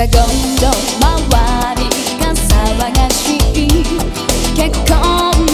かごんど周りが騒がし。い結婚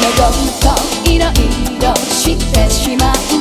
がったイライラしてしまう